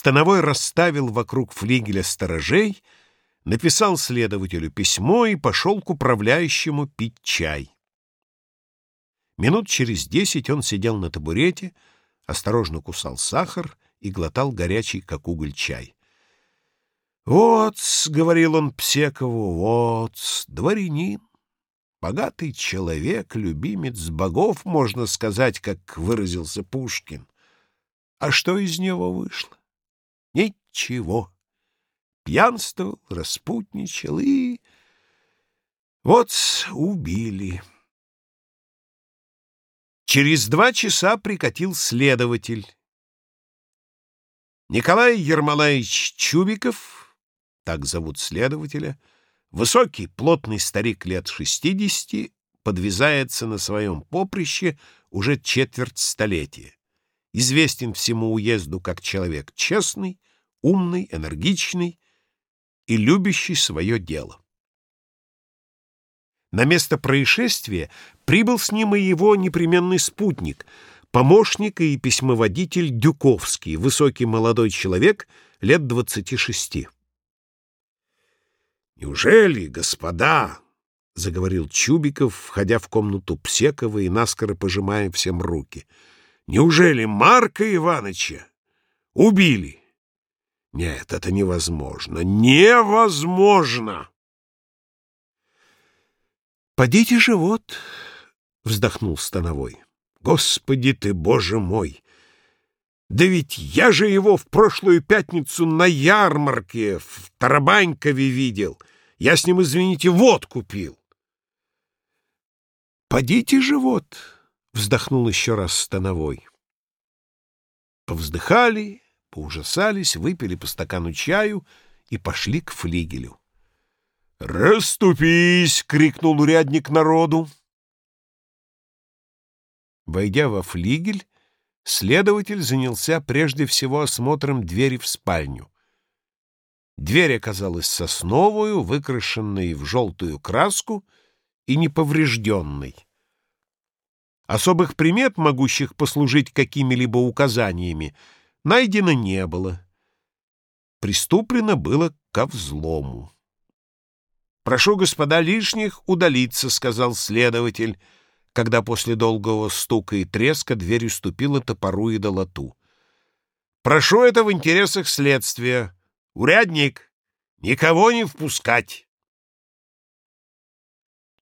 Становой расставил вокруг флигеля сторожей, написал следователю письмо и пошел к управляющему пить чай. Минут через десять он сидел на табурете, осторожно кусал сахар и глотал горячий, как уголь, чай. «Вот», — говорил он Псекову, — «вот, дворянин, богатый человек, любимец богов, можно сказать, как выразился Пушкин. А что из него вышло? Ничего. Пьянствовал, распутничал и... Вот убили». Через два часа прикатил следователь. Николай Ермолаевич Чубиков так зовут следователя, высокий, плотный старик лет шестидесяти, подвязается на своем поприще уже четверть столетия. Известен всему уезду как человек честный, умный, энергичный и любящий свое дело. На место происшествия прибыл с ним и его непременный спутник, помощник и письмоводитель Дюковский, высокий молодой человек лет двадцати шести. «Неужели, господа?» — заговорил Чубиков, входя в комнату Псекова и наскоро пожимая всем руки. «Неужели Марка Ивановича убили?» «Нет, это невозможно! Невозможно!» «Подите же вот!» — вздохнул Становой. «Господи ты, Боже мой! Да ведь я же его в прошлую пятницу на ярмарке в Тарабанькове видел!» Я с ним, извините, водку пил. «Подите же вот!» — вздохнул еще раз Становой. Повздыхали, поужасались, выпили по стакану чаю и пошли к флигелю. «Раступись!» — крикнул урядник народу. Войдя во флигель, следователь занялся прежде всего осмотром двери в спальню. Дверь оказалась сосновую, выкрашенной в желтую краску и неповрежденной. Особых примет, могущих послужить какими-либо указаниями, найдено не было. Приступлено было ко взлому. «Прошу, господа лишних, удалиться», — сказал следователь, когда после долгого стука и треска дверь уступила топору и долоту. «Прошу это в интересах следствия». Урядник, никого не впускать.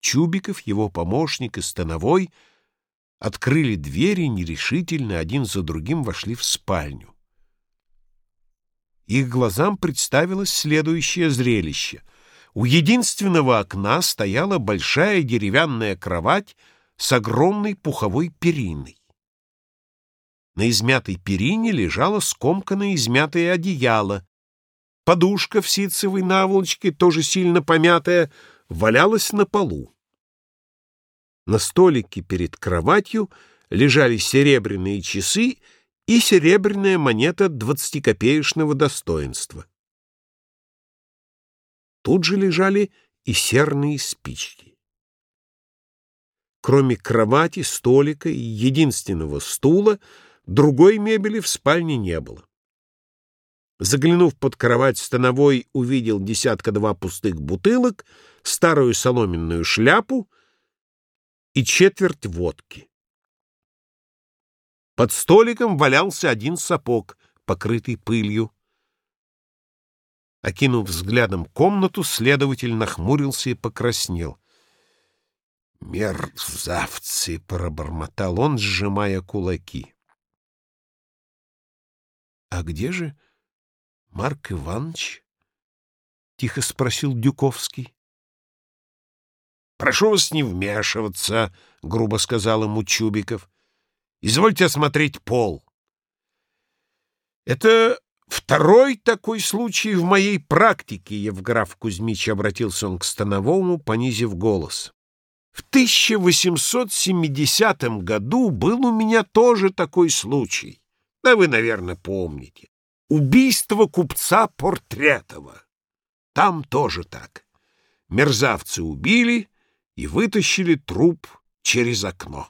Чубиков, его помощник и Становой открыли двери нерешительно, один за другим вошли в спальню. Их глазам представилось следующее зрелище. У единственного окна стояла большая деревянная кровать с огромной пуховой периной. На измятой перине лежало скомканное измятое одеяло, Подушка в ситцевой наволочке, тоже сильно помятая, валялась на полу. На столике перед кроватью лежали серебряные часы и серебряная монета двадцатикопеечного достоинства. Тут же лежали и серные спички. Кроме кровати, столика и единственного стула, другой мебели в спальне не было. Заглянув под кровать, Становой увидел десятка-два пустых бутылок, старую соломенную шляпу и четверть водки. Под столиком валялся один сапог, покрытый пылью. Окинув взглядом комнату, следователь нахмурился и покраснел. «Мерзавцы!» — пробормотал он, сжимая кулаки. «А где же...» — Марк Иванович? — тихо спросил Дюковский. — Прошу вас не вмешиваться, — грубо сказал ему Чубиков. — Извольте осмотреть пол. — Это второй такой случай в моей практике, — Евграф Кузьмич обратился он к Становому, понизив голос. В 1870 году был у меня тоже такой случай. Да вы, наверное, помните. Убийство купца Портретова. Там тоже так. Мерзавцы убили и вытащили труп через окно.